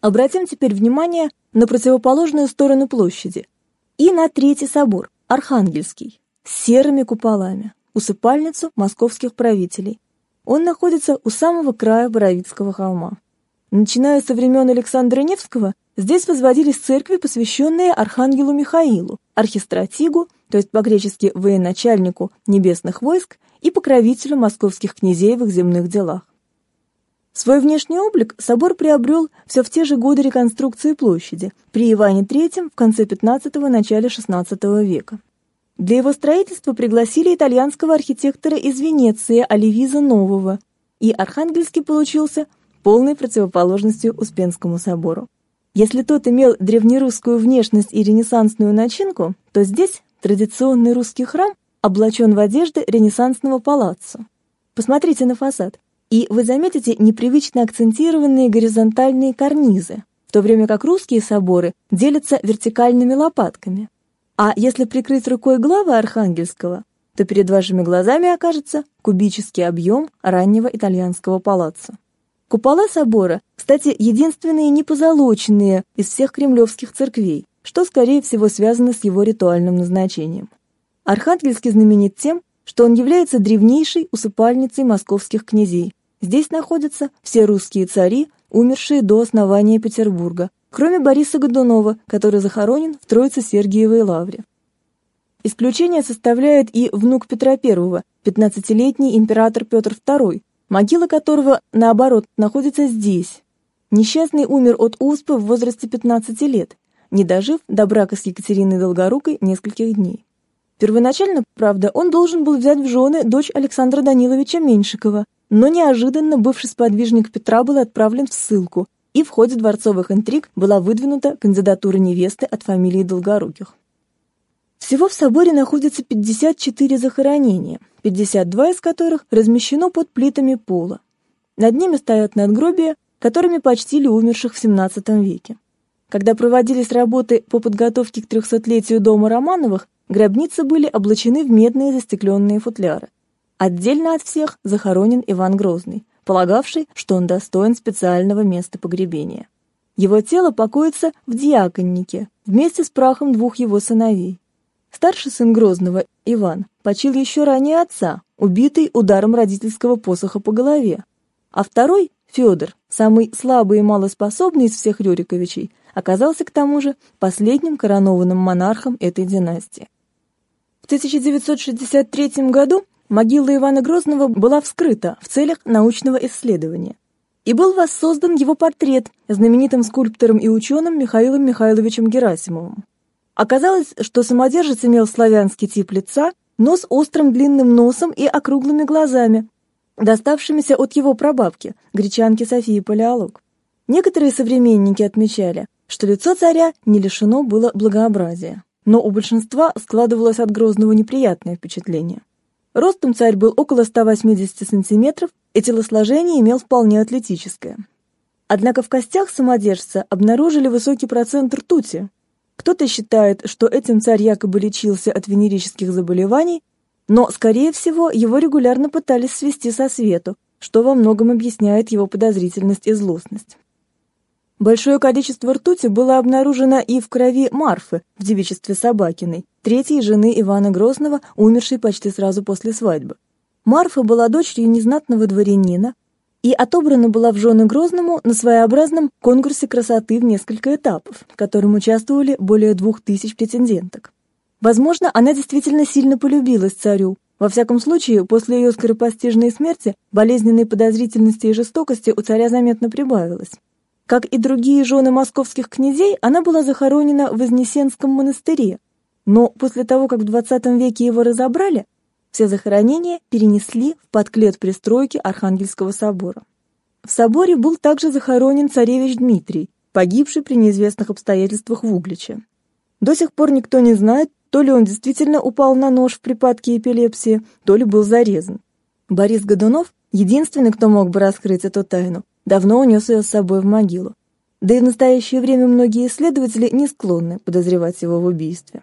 Обратим теперь внимание на противоположную сторону площади и на Третий собор, Архангельский, с серыми куполами, усыпальницу московских правителей. Он находится у самого края Боровицкого холма. Начиная со времен Александра Невского, здесь возводились церкви, посвященные Архангелу Михаилу, архистратигу, то есть по-гречески военачальнику небесных войск и покровителю московских князей в их земных делах. Свой внешний облик собор приобрел все в те же годы реконструкции площади, при Иване III в конце XV – начале XVI века. Для его строительства пригласили итальянского архитектора из Венеции Оливиза Нового, и Архангельский получился полной противоположностью Успенскому собору. Если тот имел древнерусскую внешность и ренессансную начинку, то здесь традиционный русский храм облачен в одежды ренессансного палаццо. Посмотрите на фасад и вы заметите непривычно акцентированные горизонтальные карнизы, в то время как русские соборы делятся вертикальными лопатками. А если прикрыть рукой главы Архангельского, то перед вашими глазами окажется кубический объем раннего итальянского палаццо. Купола собора, кстати, единственные непозолоченные из всех кремлевских церквей, что, скорее всего, связано с его ритуальным назначением. Архангельский знаменит тем, что он является древнейшей усыпальницей московских князей, Здесь находятся все русские цари, умершие до основания Петербурга, кроме Бориса Годунова, который захоронен в Троице-Сергиевой лавре. Исключение составляет и внук Петра I, 15-летний император Петр II, могила которого, наоборот, находится здесь. Несчастный умер от оспы в возрасте 15 лет, не дожив до брака с Екатериной Долгорукой нескольких дней. Первоначально, правда, он должен был взять в жены дочь Александра Даниловича Меньшикова, но неожиданно бывший сподвижник Петра был отправлен в ссылку, и в ходе дворцовых интриг была выдвинута кандидатура невесты от фамилии Долгоруких. Всего в соборе находится 54 захоронения, 52 из которых размещено под плитами пола. Над ними стоят надгробия, которыми почтили умерших в XVII веке. Когда проводились работы по подготовке к трехсотлетию дома Романовых, гробницы были облачены в медные застекленные футляры. Отдельно от всех захоронен Иван Грозный, полагавший, что он достоин специального места погребения. Его тело покоится в диаконнике вместе с прахом двух его сыновей. Старший сын Грозного, Иван, почил еще ранее отца, убитый ударом родительского посоха по голове. А второй, Федор, самый слабый и малоспособный из всех Рюриковичей, оказался к тому же последним коронованным монархом этой династии. В 1963 году могила Ивана Грозного была вскрыта в целях научного исследования. И был воссоздан его портрет знаменитым скульптором и ученым Михаилом Михайловичем Герасимовым. Оказалось, что самодержец имел славянский тип лица, но с острым длинным носом и округлыми глазами, доставшимися от его прабабки, гречанки Софии Палеолог. Некоторые современники отмечали, что лицо царя не лишено было благообразия, но у большинства складывалось от Грозного неприятное впечатление. Ростом царь был около 180 сантиметров, и телосложение имел вполне атлетическое. Однако в костях самодержца обнаружили высокий процент ртути. Кто-то считает, что этим царь якобы лечился от венерических заболеваний, но, скорее всего, его регулярно пытались свести со свету, что во многом объясняет его подозрительность и злостность. Большое количество ртути было обнаружено и в крови Марфы в девичестве Собакиной, третьей жены Ивана Грозного, умершей почти сразу после свадьбы. Марфа была дочерью незнатного дворянина и отобрана была в жены Грозному на своеобразном конкурсе красоты в несколько этапов, в котором участвовали более двух тысяч претенденток. Возможно, она действительно сильно полюбилась царю. Во всяком случае, после ее скоропостижной смерти болезненной подозрительности и жестокости у царя заметно прибавилось. Как и другие жены московских князей, она была захоронена в Вознесенском монастыре, но после того, как в XX веке его разобрали, все захоронения перенесли в подклет пристройки Архангельского собора. В соборе был также захоронен царевич Дмитрий, погибший при неизвестных обстоятельствах в Угличе. До сих пор никто не знает, то ли он действительно упал на нож в припадке эпилепсии, то ли был зарезан. Борис Годунов, единственный, кто мог бы раскрыть эту тайну, давно унес ее с собой в могилу. Да и в настоящее время многие исследователи не склонны подозревать его в убийстве.